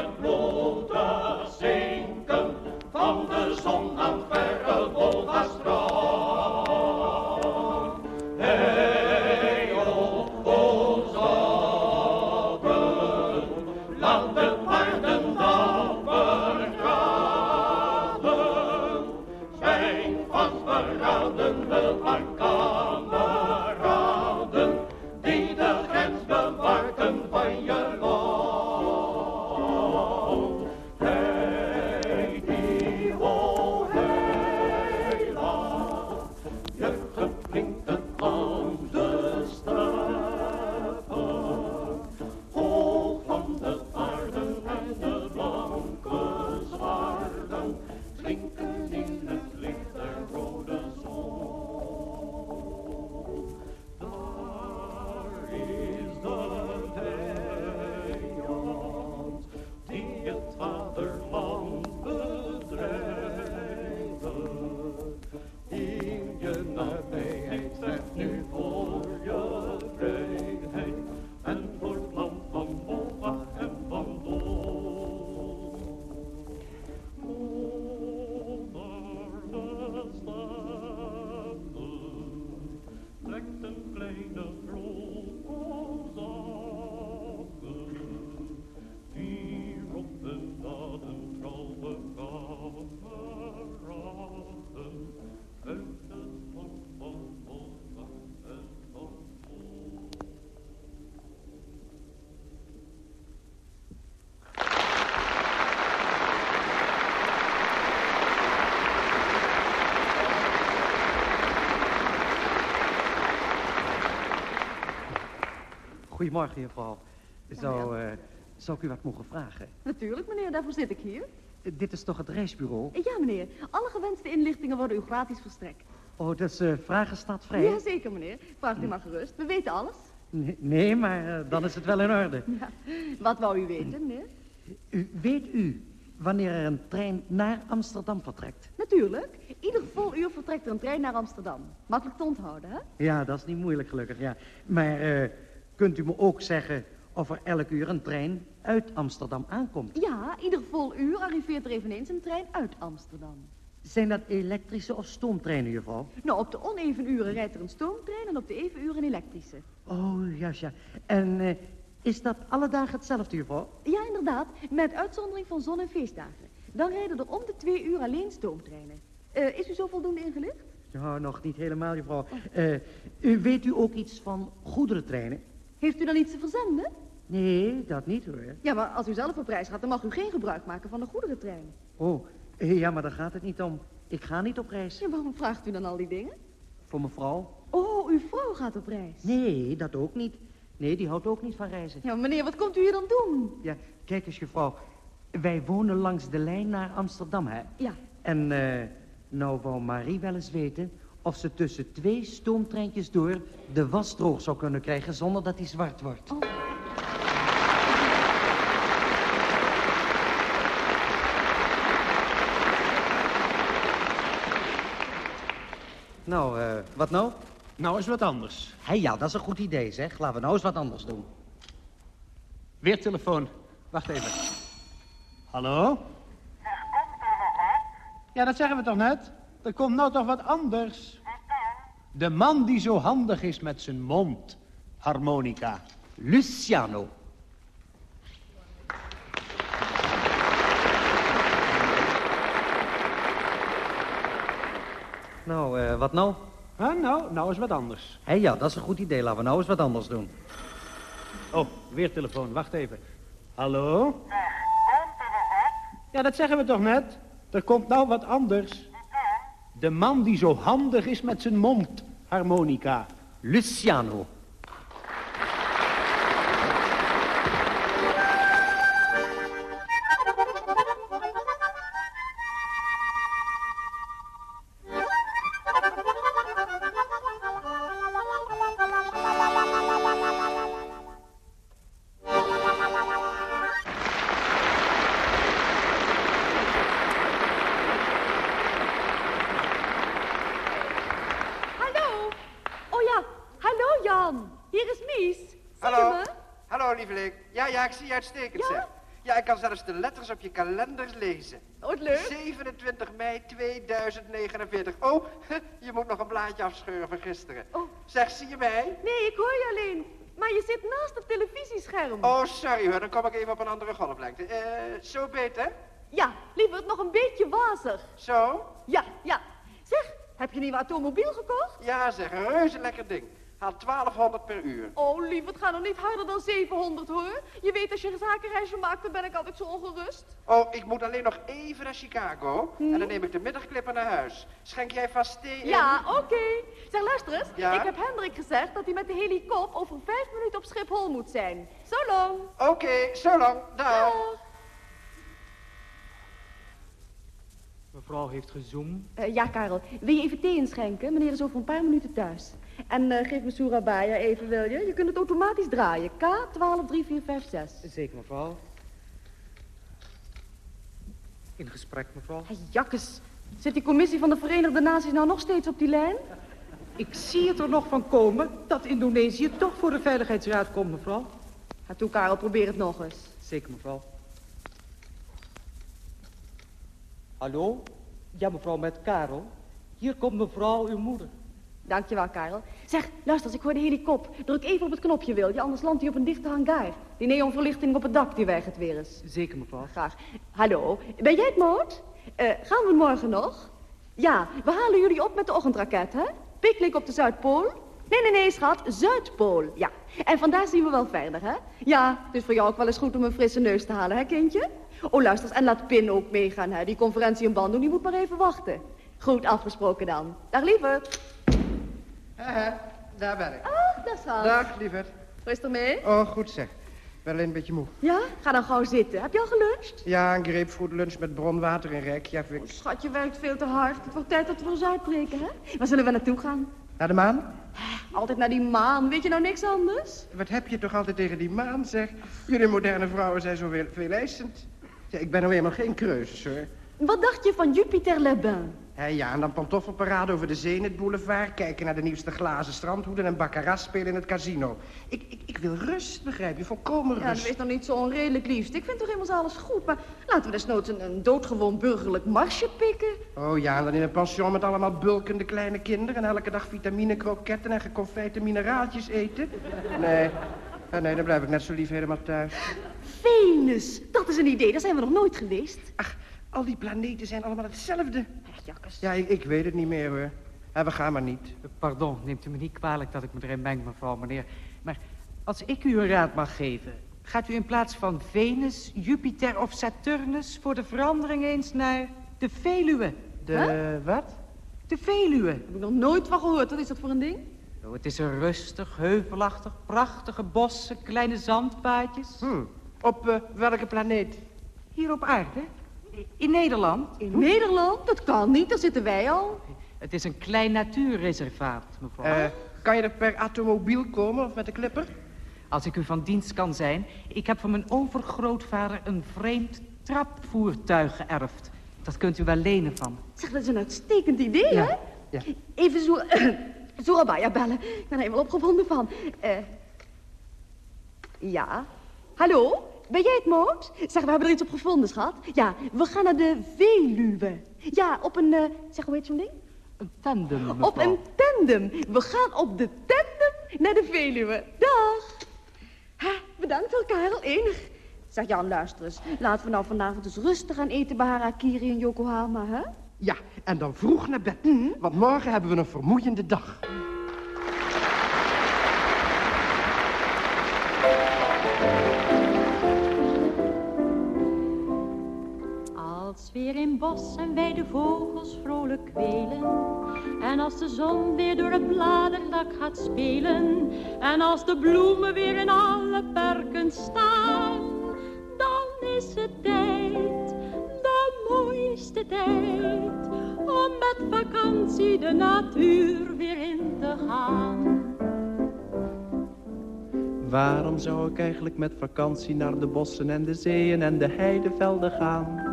Het
bloed
Goedemorgen, juffrouw. Zou, eh, zou ik u wat mogen vragen?
Natuurlijk, meneer, daarvoor zit ik hier.
Eh, Dit is toch het reisbureau?
Ja, meneer. Alle gewenste inlichtingen worden u gratis verstrekt.
Oh, dus eh vragen staat vrij?
Ja, zeker, meneer. Vraagt u maar gerust. We weten alles.
Nee, nee, maar dan is het wel in orde.
Ja. Wat wou u weten, meneer?
Weet u wanneer er een trein naar Amsterdam vertrekt?
Natuurlijk. Ieder vol uur vertrekt er een trein naar Amsterdam. Makkelijk te onthouden, hè?
Ja, dat is niet moeilijk gelukkig, ja. Maar eh, kunt u me ook zeggen of er elk uur een trein uit Amsterdam aankomt?
Ja, ieder vol uur arriveert er eveneens een trein uit Amsterdam.
Zijn dat elektrische of stoomtreinen, juffrouw?
Nou, op de oneven uren rijdt er een stoomtrein en op de even uren een elektrische.
Oh, juist, ja. En eh, is dat alle dagen hetzelfde, juffrouw?
Ja, inderdaad, met uitzondering van zon- en feestdagen. Dan rijden er om de twee uur alleen stoomtreinen. Eh, is u zo voldoende ingelicht?
Ja, nog niet helemaal, juffrouw. Eh, weet u ook iets van goederentreinen?
Heeft u dan iets te verzenden?
Nee, dat niet hoor.
Ja, maar als u zelf op reis gaat, dan mag u geen gebruik maken van de goederentrein.
Oh, eh, ja, maar daar gaat het niet om. Ik ga niet op reis.
Ja, waarom vraagt u dan al die dingen?
Voor mevrouw?
Oh, uw vrouw gaat op reis.
Nee, dat ook niet. Nee, die houdt ook niet van reizen.
Ja, meneer, wat komt u hier dan doen?
Ja, kijk eens, juffrouw. Wij wonen langs de lijn naar Amsterdam, hè?
Ja.
En eh, nou wou Marie wel eens weten of ze tussen twee stoomtreintjes door de was droog zou kunnen krijgen zonder dat hij zwart wordt. Nou, eh, wat nou?
Nou is wat anders.
Hé, ja, dat is een goed idee, zeg. Laten we nou eens wat anders doen.
Weer telefoon. Wacht even. Hallo? Ja, dat zeggen we toch net? Er komt nou toch wat anders? De man die zo handig is met zijn mond. Harmonica.
Luciano. Nou, eh, wat nou?
Huh, nou, nou is wat anders.
Hé, ja, dat is een goed idee. Laten we nou eens wat anders doen.
Oh, weer telefoon. Wacht even. Hallo? Ja, dat zeggen we toch net? Er komt nou wat anders. De man die zo handig is met zijn mond. Harmonica.
Luciano.
Je
uitstekend,
Ja?
zeg. Ja, ik kan zelfs de letters op je kalender lezen.
Oh, leuk.
27 mei 2049. Oh, je moet nog een blaadje afscheuren van gisteren.
Oh.
Zeg, zie je mij?
Nee, ik hoor je alleen. Maar je zit naast het televisiescherm.
Oh, sorry hoor, dan kom ik even op een andere golflengte. Eh, zo beter?
Ja, lieverd, nog een beetje wazig.
Zo?
Ja, ja. Zeg, heb je een nieuwe automobiel gekocht?
Ja zeg, een reuze lekker ding. Haalt 1200 per uur.
Oh, lieverd, ga nog niet harder dan 700, hoor. Je weet, als je een zakenreisje maakt, dan ben ik altijd zo ongerust.
Oh, ik moet alleen nog even naar Chicago. En dan neem ik de middagklipper naar huis. Schenk jij vast thee in?
Ja, oké. Zeg, luister eens.
Ja?
Ik heb Hendrik gezegd dat hij met de helikop over vijf minuten op Schiphol moet zijn. Zo lang.
Oké, zo lang. Dag.
Mevrouw heeft gezoomd.
Eh, ja, Karel. Wil je even thee inschenken? Meneer is over een paar minuten thuis. En eh, geef me Surabaya even, wil je? Je kunt het automatisch draaien. K12345.
Zeker, mevrouw. In gesprek, mevrouw.
Hey, jakkes. Zit die commissie van de Verenigde Naties nou nog steeds op die lijn?
Ik zie het er nog van komen dat Indonesië toch voor de Veiligheidsraad komt, mevrouw.
Ga toe, Karel. Probeer het nog eens.
Zeker, mevrouw.
Hallo? Ja, mevrouw, met Karel. Hier komt mevrouw, uw moeder.
Dankjewel, Karel. Zeg, luister, ik hoor de helikop. Druk even op het knopje, wil je? Anders landt hij op een dichte hangar. Die neonverlichting op het dak, die weigert weer eens.
Zeker, mevrouw.
Graag. Hallo, ben jij het, Moot? Eh, gaan we morgen nog? Ja, we halen jullie op met de ochtendraket, hè? Picknick op de Zuidpool? Nee, nee, nee, schat, Zuidpool, ja. En vandaar zien we wel verder, hè? Ja, het is voor jou ook wel eens goed om een frisse neus te halen, hè, kindje? Oh, luister eens, en laat Pin ook meegaan, hè? Die conferentie in Bandung, die moet maar even wachten. Goed, afgesproken dan. Dag, lieverd.
Haha, daar ben ik.
Ach, dag, schat.
Dag, lieverd.
Hoe is het ermee?
Oh, goed zeg. Wel alleen een beetje moe.
Ja? Ga dan gauw zitten. Heb je al geluncht?
Ja, een grapefruit lunch met bronwater in Reykjavik.
Schat, je werkt veel te hard. Het wordt tijd dat we ons uitbreken, hè? Waar zullen we naartoe gaan?
Naar de maan?
Altijd naar die maan. Weet je nou niks anders?
Wat heb je toch altijd tegen die maan, zeg? Jullie moderne vrouwen zijn zo veel. Ja, ik ben nou eenmaal geen kreus, hoor.
Wat dacht je van Jupiter Le Bain?
Hé, ja, en dan pantoffelparade over de Zenit Boulevard... kijken naar de nieuwste glazen strandhoeden... en baccarat spelen in het casino. Ik, ik, ik wil rust, begrijp je? Volkomen
Ja,
rust.
dat is nog niet zo onredelijk, liefst. Ik vind toch immers alles goed, maar laten we desnoods een, een doodgewoon burgerlijk marsje pikken.
Oh ja, en dan in een pension met allemaal bulkende kleine kinderen... en elke dag vitamine, kroketten en geconfijte mineraaltjes eten. Nee, nee, dan blijf ik net zo lief helemaal thuis.
Venus, dat is een idee. Daar zijn we nog nooit geweest.
Ach, al die planeten zijn allemaal hetzelfde.
Jakkes.
Ja, ik, ik weet het niet meer, hoor. Ja, we gaan maar niet.
Pardon, neemt u me niet kwalijk dat ik me erin meng, mevrouw, meneer. Maar als ik u een raad mag geven... gaat u in plaats van Venus, Jupiter of Saturnus... voor de verandering eens naar de Veluwe.
De wat?
De Veluwe.
Heb ik nog nooit van gehoord. Wat is dat voor een ding?
Oh, het is een rustig, heuvelachtig, prachtige bossen, kleine zandpaadjes.
Hm. Op eh, welke planeet?
Hier op aarde, in Nederland.
In Nederland? Dat kan niet, daar zitten wij al.
Het is een klein natuurreservaat, mevrouw.
Eh, kan je er per automobiel komen of met de clipper?
Als ik u van dienst kan zijn, ik heb van mijn overgrootvader een vreemd trapvoertuig geërfd. Dat kunt u wel lenen van.
Zeg, dat is een uitstekend idee, hè?
Ja.
Even zo... (clears throat) Surabaya bellen. Ik ben er helemaal opgewonden van. Eh ja. Hallo? Ben jij het, Moot? Zeg, we hebben er iets op gevonden, schat. Ja, we gaan naar de Veluwe. Ja, op een... eh, zeg, hoe heet zo'n ding?
Een tandem, mevrouw.
Op een tandem. We gaan op de tandem naar de Veluwe. Dag. Ha, bedankt wel, Karel. Enig. Zeg, Jan, luister eens. Laten we nou vanavond eens rustig gaan eten bij Harakiri in Yokohama, hè?
Ja, en dan vroeg naar bed. Want morgen hebben we een vermoeiende dag.
Weer in bossen wij de vogels vrolijk kwelen. En als de zon weer door het bladerdak gaat spelen. En als de bloemen weer in alle perken staan. Dan is het tijd, de mooiste tijd. Om met vakantie de natuur weer in te gaan.
Waarom zou ik eigenlijk met vakantie naar de bossen en de zeeën en de heidevelden gaan?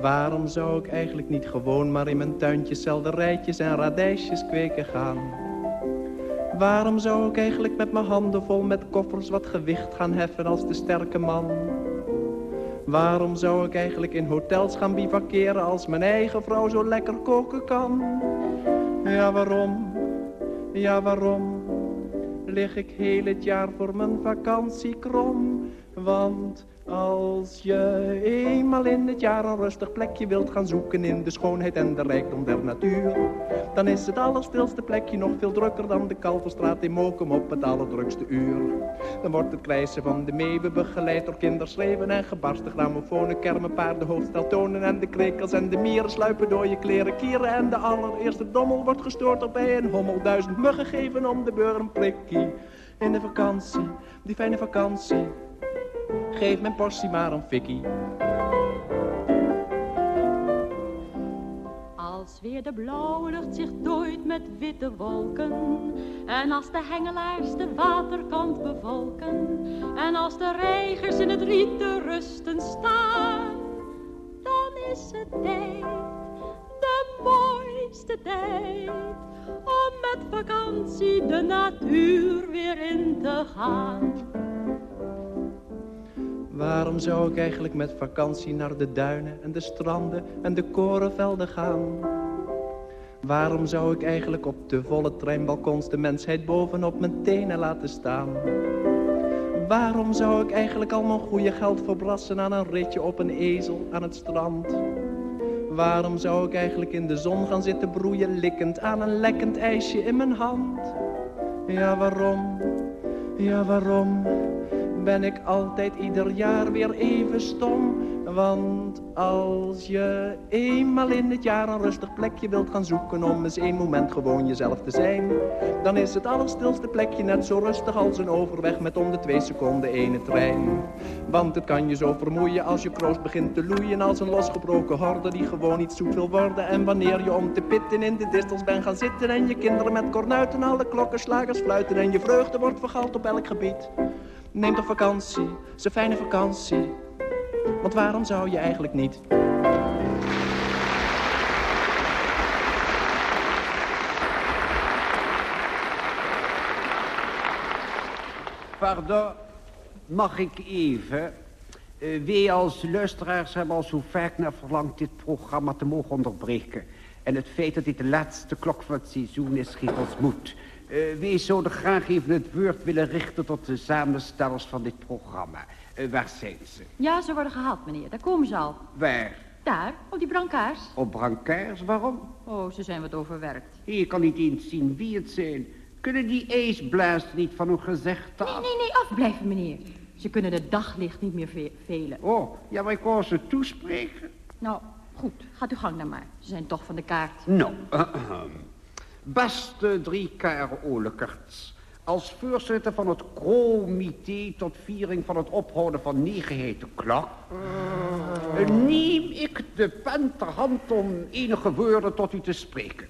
Waarom zou ik eigenlijk niet gewoon maar in mijn tuintje selderijtjes en radijsjes kweken gaan? Waarom zou ik eigenlijk met mijn handen vol met koffers wat gewicht gaan heffen als de sterke man?
Waarom zou ik eigenlijk in hotels gaan bivakeren als mijn eigen vrouw zo lekker koken kan? Ja, waarom? Ja, waarom? Lig ik heel het jaar voor mijn vakantie krom? Want als je eenmaal in het jaar een rustig plekje wilt gaan zoeken in de schoonheid en de rijkdom der natuur, dan is het allerstilste plekje nog veel drukker dan de Kalverstraat in Mokum op het allerdrukste uur. Dan wordt het krijsen van de meeuwen begeleid door kinderschreven en gebarsten grammofonen, kermen, paarden, hoofdsteltonen en de krekels en de mieren sluipen door je kleren kieren en de allereerste dommel wordt gestoord op bij een hommel. Duizend muggen geven om de beur een prikkie. In de vakantie, die fijne vakantie, geef mijn portie maar een fikkie.
Als weer de blauwe lucht zich dooit met witte wolken En als de hengelaars de waterkant bevolken En als de reigers in het riet te rusten staan Dan is het tijd, de mooiste tijd Om met vakantie de natuur weer in te gaan
Waarom zou ik eigenlijk met vakantie naar de duinen en de stranden en de korenvelden gaan? Waarom zou ik eigenlijk op de volle treinbalkons de mensheid bovenop mijn tenen laten staan? Waarom zou ik eigenlijk al mijn goede geld verbrassen aan een ritje op een ezel aan het strand? Waarom zou ik eigenlijk in de zon gaan zitten broeien, likkend aan een lekkend ijsje in mijn hand? Ja, waarom? Ja, waarom? Ben ik altijd ieder jaar weer even stom. Want als je eenmaal in het jaar een rustig plekje wilt gaan zoeken om eens één moment gewoon jezelf te zijn, dan is het allerstilste plekje net zo rustig als een overweg met om de twee seconden ene trein. Want het kan je zo vermoeien als je kroost begint te loeien als een losgebroken horde die gewoon niet zoet wil worden. En wanneer je om te pitten in de distels bent gaan zitten en je kinderen met kornuiten alle klokkenslagers fluiten en je vreugde wordt vergald op elk gebied. Neem toch vakantie, zo'n fijne vakantie. Want waarom zou je eigenlijk niet?
Pardon, mag ik even? Uh, wij als luisteraars hebben al zo vaak naar verlangd dit programma te mogen onderbreken. En het feit dat dit de laatste klok van het seizoen is, geeft ons moed. Uh, wij zouden graag even het woord willen richten tot de samenstellers van dit programma. Uh, waar zijn ze?
Ja, ze worden gehaald, meneer. Daar komen ze al.
Waar?
Daar, op die brancards.
Op brancards? Waarom?
Oh, ze zijn wat overwerkt.
Je kan niet eens zien wie het zijn. Kunnen die ijsblazen niet van hun gezicht af?
Nee, nee, nee, afblijven, meneer. Ze kunnen de daglicht niet meer ve velen.
Oh, ja, maar ik wou ze toespreken.
Nou, goed. Gaat uw gang dan maar. Ze zijn toch van de kaart.
Nou, uh, uh. Beste drie Olekerts, als voorzitter van het comité tot viering van het ophouden van negenheid klok, uh, neem ik de pen ter hand om enige woorden tot u te spreken.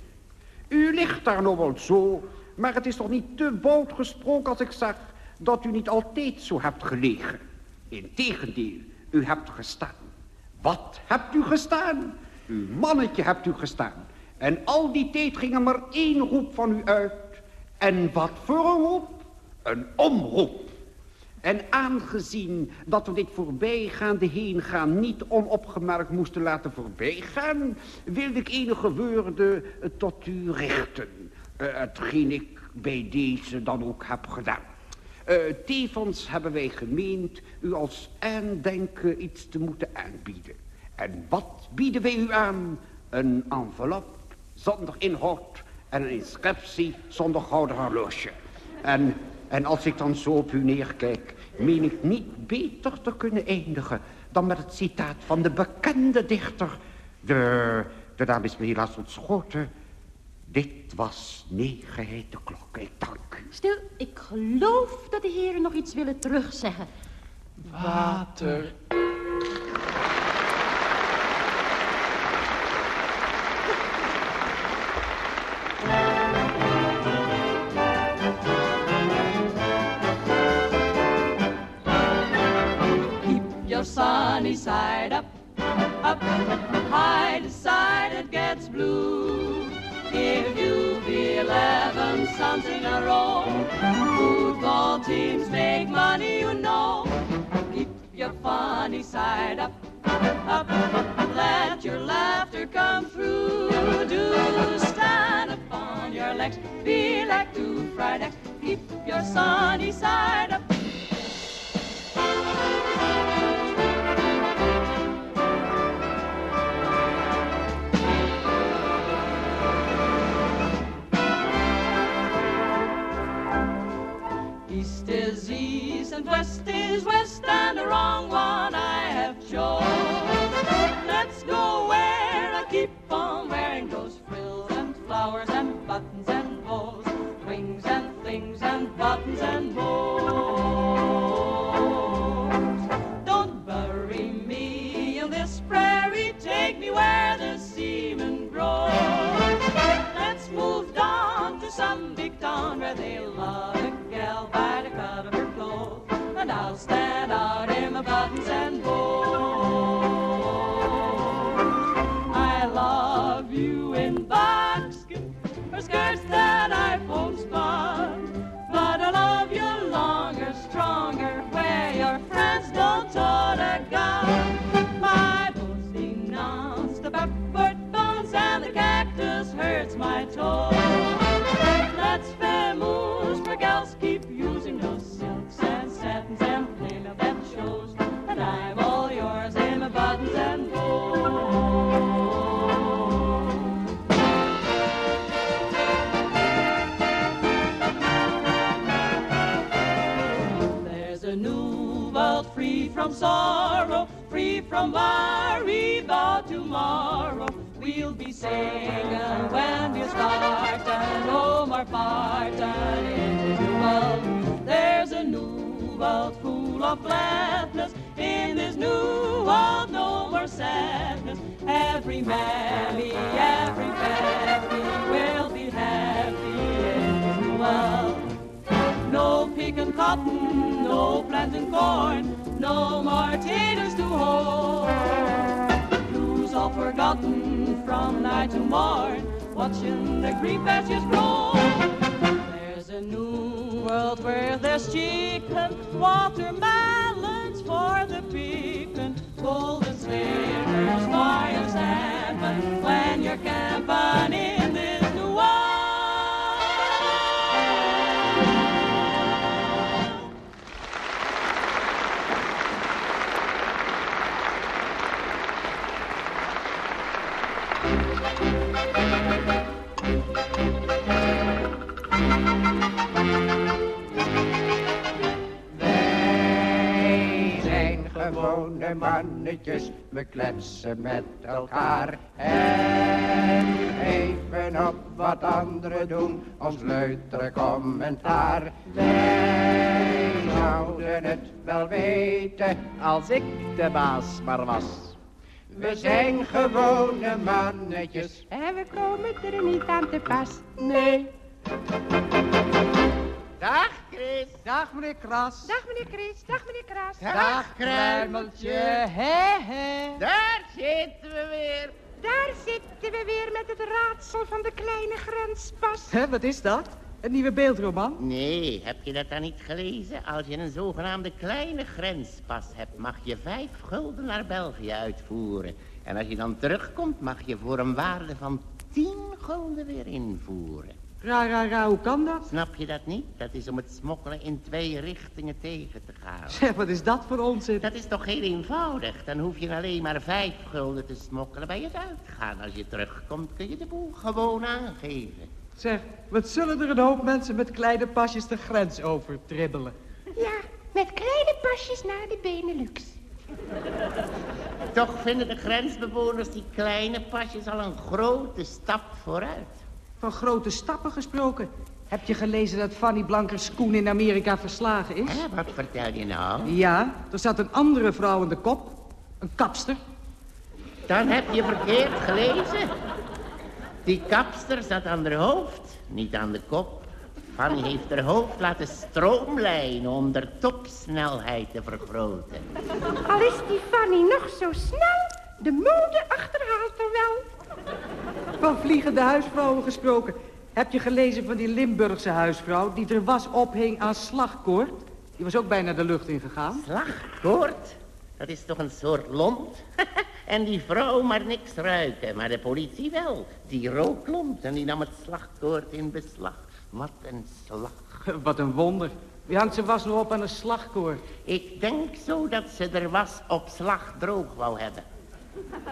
U ligt daar nog wel zo, maar het is toch niet te boud gesproken als ik zeg dat u niet altijd zo hebt gelegen. Integendeel, u hebt gestaan. Wat hebt u gestaan? Uw mannetje hebt u gestaan. En al die tijd ging er maar één roep van u uit. En wat voor een roep? Een omroep. En aangezien dat we dit voorbijgaande heengaan niet onopgemerkt moesten laten voorbijgaan, wilde ik enige woorden tot u richten. Uh, hetgeen ik bij deze dan ook heb gedaan. Uh, tevens hebben wij gemeend u als aandenken iets te moeten aanbieden. En wat bieden wij u aan? Een envelop zonder inhoud en een inscriptie zonder gouden horloge. En, en als ik dan zo op u neerkijk, meen ik niet beter te kunnen eindigen dan met het citaat van de bekende dichter. De, de naam is me helaas ontschoten. Dit was negen hete klok. Ik dank u.
Stil, ik geloof dat de heren nog iets willen terugzeggen.
Water.
Sunny side up, up, high side it gets blue. If you feel eleven suns in a row, football teams make money, you know. Keep your funny side up, up. Let your laughter come through. Do stand upon your legs, be like two fried eggs. Keep your sunny side up. Is west and the wrong one singing when we start and no more parting in this new world. There's a new world full of gladness. In this new world, no more sadness. Every mammy, every baby will be happy in this new world. No picking cotton, no planting corn, no more taters to hold. Blues all forgotten from night to morn, watching the green patches grow. There's a new world where there's chicken, watermelons for the picking, golden slippers for your salmon when you're in this
Wij zijn gewone mannetjes, we kletsen met elkaar. En even op wat anderen doen, ons leutere commentaar. Wij zouden het wel weten, als ik de baas maar was. We zijn gewone mannetjes.
En we komen er niet aan te pas. Nee.
Dag Chris.
Dag meneer Kras. Dag meneer Chris. Dag meneer Kras.
Dag Kruimeltje.
Hè, hè.
Daar zitten we weer.
Daar zitten we weer met het raadsel van de kleine grenspas.
Hè, wat is dat? Een nieuwe beeldroman?
Nee, heb je dat dan niet gelezen? Als je een zogenaamde kleine grenspas hebt, mag je vijf gulden naar België uitvoeren. En als je dan terugkomt, mag je voor een waarde van tien gulden weer invoeren.
Ra, ra, ra, hoe kan dat?
Snap je dat niet? Dat is om het smokkelen in twee richtingen tegen te gaan. (laughs)
Zeg, wat is dat voor onzin?
Dat is toch heel eenvoudig? Dan hoef je alleen maar vijf gulden te smokkelen bij het uitgaan. Als je terugkomt kun je de boel gewoon aangeven.
Zeg, wat zullen er een hoop mensen met kleine pasjes de grens over tribbelen?
Ja, met kleine pasjes naar de Benelux.
Toch vinden de grensbewoners die kleine pasjes al een grote stap vooruit.
Van grote stappen gesproken. Heb je gelezen dat Fanny Blankers Koen in Amerika verslagen is?
Hè, wat vertel je nou?
Ja, er zat een andere vrouw in de kop. Een kapster.
Dan heb je verkeerd gelezen. Die kapster zat aan haar hoofd, niet aan de kop. Fanny heeft haar hoofd laten stroomlijnen om de topsnelheid te vergroten.
Al is die Fanny nog zo snel, de mode achterhaalt er wel.
Van vliegende huisvrouwen gesproken. Heb je gelezen van die Limburgse huisvrouw die er was ophing aan slagkoord? Die was ook bijna de lucht ingegaan.
Slagkoord? Dat is toch een soort lont? (laughs) en die vrouw maar niks ruiken, maar de politie wel. Die rook lont en die nam het slagkoord in beslag. Wat een slag. (laughs)
Wat een wonder. Wie hangt zijn was nog op aan een slagkoord?
Ik denk zo dat ze er was op slag droog wou hebben.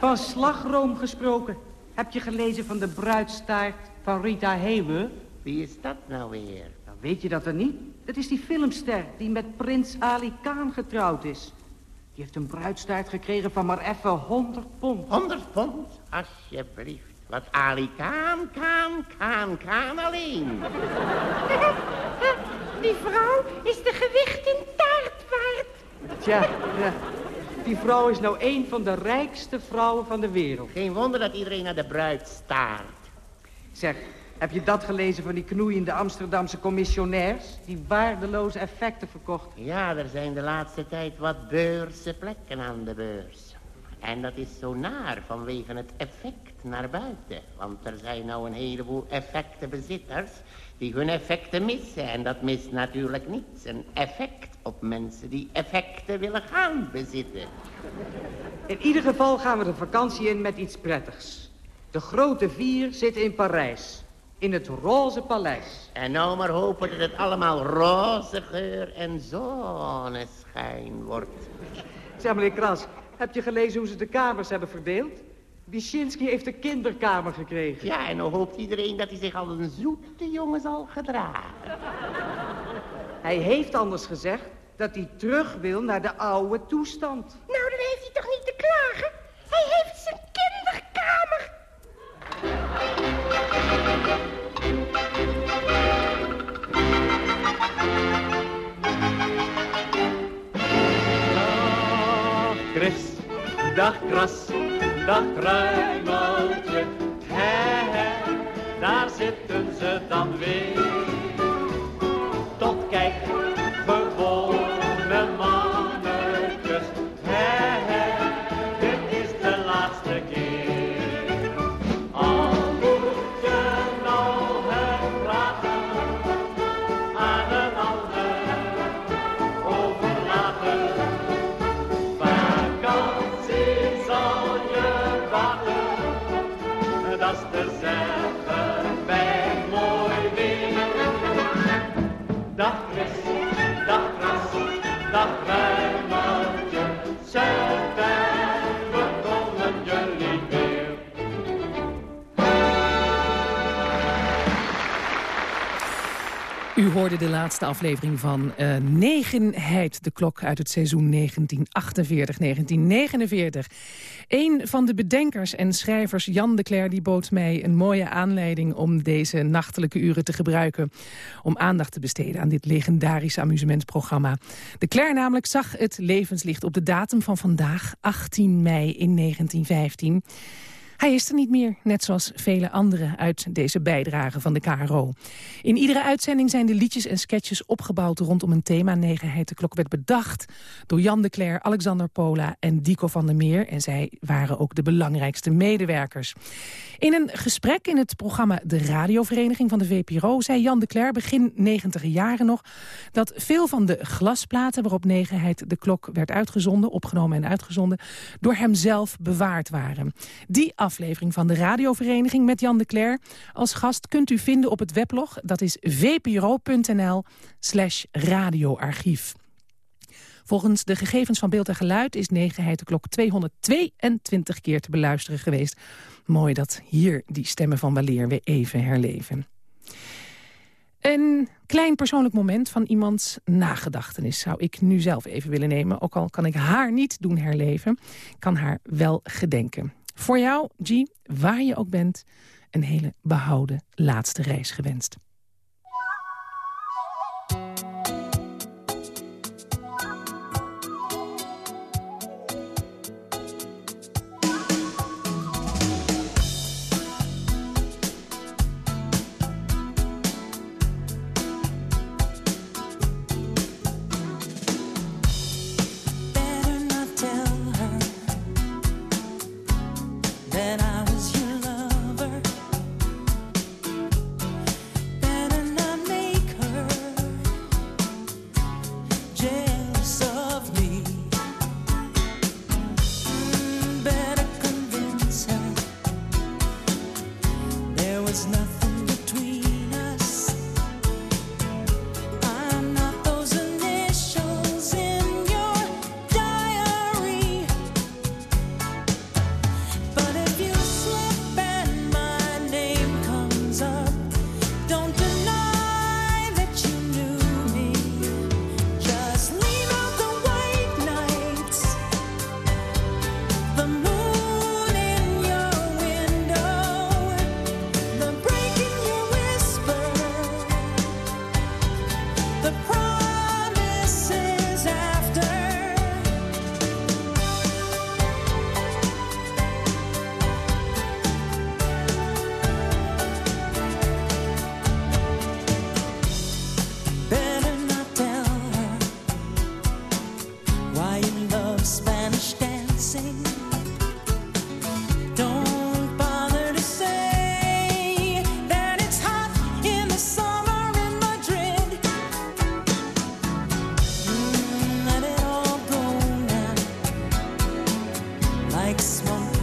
Van slagroom gesproken. Heb je gelezen van de bruidstaart van Rita Hayworth?
Wie is dat nou weer?
Dan weet je dat er niet. Dat is die filmster die met prins Ali Khan getrouwd is. Die heeft een bruidstaart gekregen van maar even 100 pond.
100 pond? Alsjeblieft. Wat Ali Khan, Khan, Khan, Khan alleen. (laughs)
Die vrouw is de gewicht in taart waard.
Tja, ja. Die vrouw is nou een van de rijkste vrouwen van de wereld.
Geen wonder dat iedereen naar de bruid staart.
Zeg, heb je dat gelezen van die knoeiende Amsterdamse commissionairs? Die waardeloze effecten verkocht.
Ja, er zijn de laatste tijd wat beurse plekken aan de beurs. En dat is zo naar vanwege het effect naar buiten. Want er zijn nou een heleboel effectenbezitters die hun effecten missen. En dat mist natuurlijk niets. Een effect op mensen die effecten willen gaan bezitten.
In ieder geval gaan we de vakantie in met iets prettigs. De grote vier zit in Parijs. In het roze paleis.
En nou maar hopen dat het allemaal roze geur en zonneschijn wordt.
Zeg meneer Kras, heb je gelezen hoe ze de kamers hebben verdeeld? Wyszynski heeft een kinderkamer gekregen.
Ja, en dan hoopt iedereen dat hij zich als een zoete jongen zal gedragen.
Hij heeft anders gezegd dat hij terug wil naar de oude toestand.
Nou, dan heeft hij toch niet te klagen? Hij heeft zijn kinderkamer.
Chris, dag Kras, dag Kruimeltje. Hè, hè, daar zitten ze dan weer.
Hoorde de laatste aflevering van eh Negenheid, de klok uit het seizoen 1948-1949. Een van de bedenkers en schrijvers, Jan de Cler, die bood mij een mooie aanleiding om deze nachtelijke uren te gebruiken. Om aandacht te besteden aan dit legendarische amusementsprogramma. De Cler namelijk zag het levenslicht op de datum van vandaag, 18 mei in 1915. Hij is er niet meer, net zoals vele anderen uit deze bijdrage van de KRO. In iedere uitzending zijn de liedjes en sketches opgebouwd rondom een thema. Negenheid de klok werd bedacht door Jan de Cler, Alexander Pola en Dico van der Meer. En zij waren ook de belangrijkste medewerkers. In een gesprek in het programma De Radiovereniging van de VPRO... zei Jan de Cler begin 90 jaren nog... dat veel van de glasplaten waarop Negenheid de klok werd uitgezonden... opgenomen en uitgezonden, door hemzelf bewaard waren. Die aflevering van de radiovereniging met Jan de Cler. Als gast kunt u vinden op het weblog. Dat is vpro.nl slash radioarchief. Volgens de gegevens van beeld en geluid is negenheid de klok 222 keer te beluisteren geweest. Mooi dat hier die stemmen van Waleer weer even herleven. Een klein persoonlijk moment van iemands nagedachtenis zou ik nu zelf even willen nemen. Ook al kan ik haar niet doen herleven, kan haar wel gedenken. Voor jou, G, waar je ook bent, een hele behouden laatste reis gewenst.
like smoke.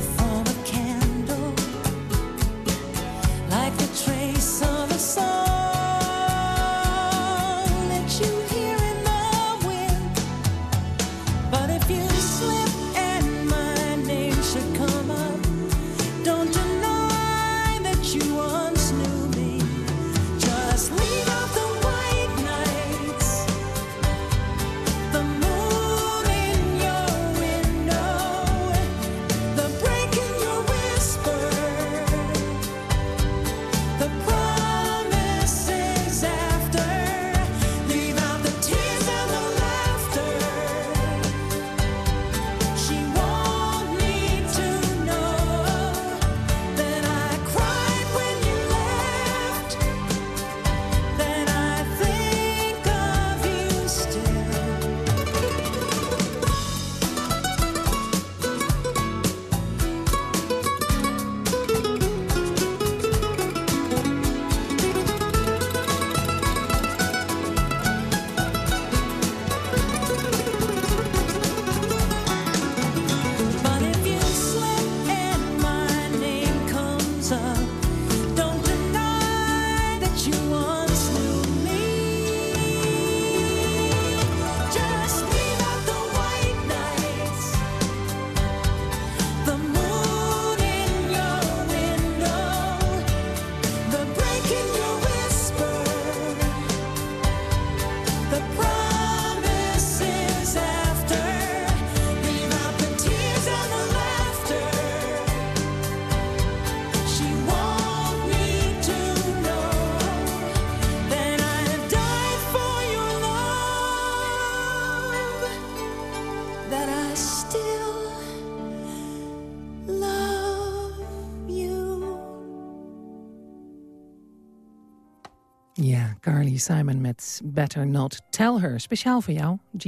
Carly Simon met Better Not Tell Her. Speciaal voor jou, G.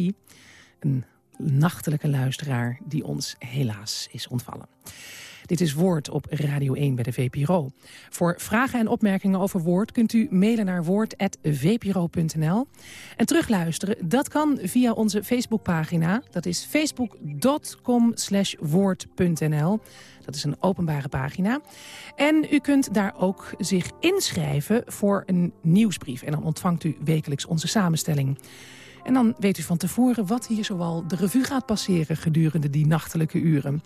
Een nachtelijke luisteraar die ons helaas is ontvallen. Dit is Woord op Radio 1 bij de VPRO. Voor vragen en opmerkingen over Woord kunt u mailen naar woord.vpro.nl. En terugluisteren, dat kan via onze Facebookpagina. Dat is facebook.com woord.nl. Dat is een openbare pagina. En u kunt daar ook zich inschrijven voor een nieuwsbrief. En dan ontvangt u wekelijks onze samenstelling. En dan weet u van tevoren wat hier zoal de revue gaat passeren gedurende die nachtelijke uren.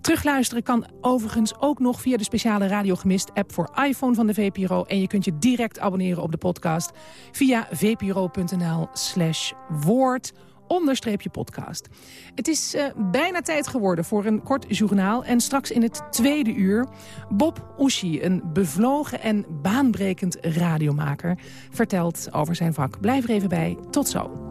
Terugluisteren kan overigens ook nog via de speciale Radio Gemist app voor iPhone van de VPRO. En je kunt je direct abonneren op de podcast via vpro.nl slash woord onderstreepje podcast. Het is eh, bijna tijd geworden voor een kort journaal. En straks in het tweede uur Bob Oeschie, een bevlogen en baanbrekend radiomaker... vertelt over zijn vak. Blijf er even bij. Tot zo.